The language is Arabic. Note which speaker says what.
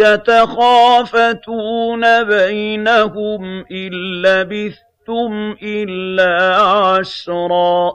Speaker 1: يَتَخَافَتُونَ بَيْنَهُمْ إِن لَّبِثْتُمْ إِلَّا عَشْرًا